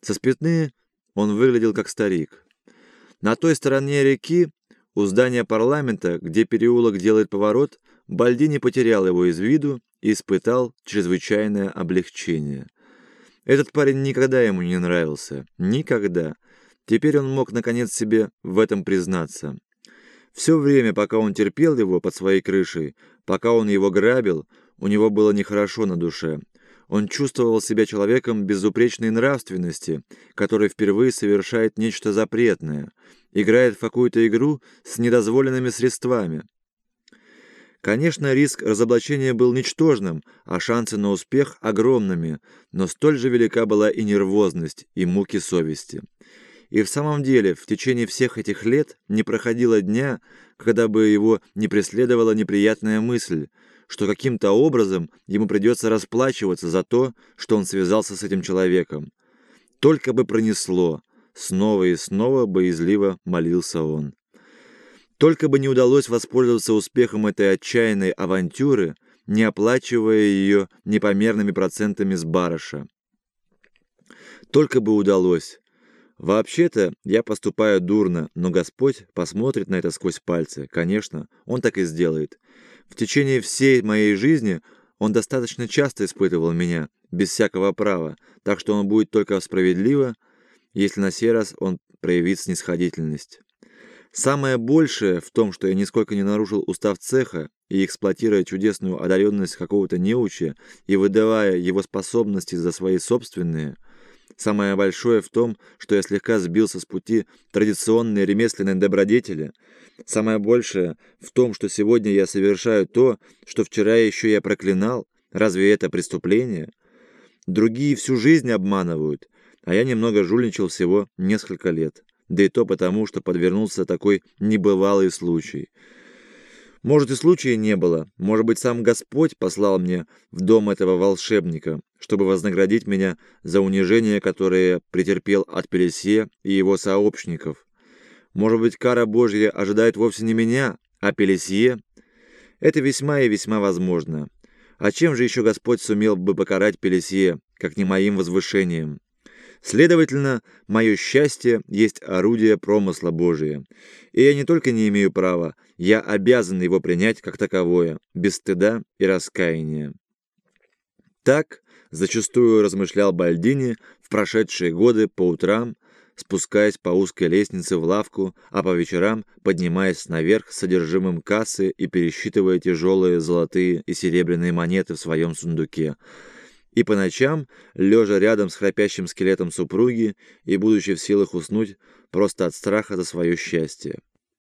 Со спины он выглядел как старик. На той стороне реки, у здания парламента, где переулок делает поворот, Бальдини потерял его из виду и испытал чрезвычайное облегчение. Этот парень никогда ему не нравился. Никогда. Теперь он мог наконец себе в этом признаться. Все время, пока он терпел его под своей крышей, пока он его грабил, у него было нехорошо на душе. Он чувствовал себя человеком безупречной нравственности, который впервые совершает нечто запретное, играет в какую-то игру с недозволенными средствами. Конечно, риск разоблачения был ничтожным, а шансы на успех огромными, но столь же велика была и нервозность, и муки совести. И в самом деле, в течение всех этих лет не проходило дня, когда бы его не преследовала неприятная мысль, что каким-то образом ему придется расплачиваться за то, что он связался с этим человеком. Только бы пронесло, снова и снова боязливо молился он. Только бы не удалось воспользоваться успехом этой отчаянной авантюры, не оплачивая ее непомерными процентами с барыша. Только бы удалось. Вообще-то я поступаю дурно, но Господь посмотрит на это сквозь пальцы. Конечно, Он так и сделает. В течение всей моей жизни Он достаточно часто испытывал меня, без всякого права, так что Он будет только справедливо, если на сей раз Он проявит снисходительность. Самое большее в том, что я нисколько не нарушил устав цеха и, эксплуатируя чудесную одаренность какого-то неуча и выдавая его способности за свои собственные – Самое большое в том, что я слегка сбился с пути традиционной ремесленной добродетели. Самое большее в том, что сегодня я совершаю то, что вчера еще я проклинал. Разве это преступление? Другие всю жизнь обманывают, а я немного жульничал всего несколько лет. Да и то потому, что подвернулся такой небывалый случай – может, и случая не было. Может быть, сам Господь послал мне в дом этого волшебника, чтобы вознаградить меня за унижение, которое претерпел от Пелесье и его сообщников. Может быть, кара Божья ожидает вовсе не меня, а Пелесье? Это весьма и весьма возможно. А чем же еще Господь сумел бы покарать Пелесье, как не моим возвышением? Следовательно, мое счастье есть орудие промысла Божия. И я не только не имею права, я обязан его принять как таковое, без стыда и раскаяния. Так зачастую размышлял Бальдини в прошедшие годы по утрам, спускаясь по узкой лестнице в лавку, а по вечерам поднимаясь наверх с содержимым кассы и пересчитывая тяжелые золотые и серебряные монеты в своем сундуке – и по ночам, лежа рядом с храпящим скелетом супруги и будучи в силах уснуть просто от страха за свое счастье.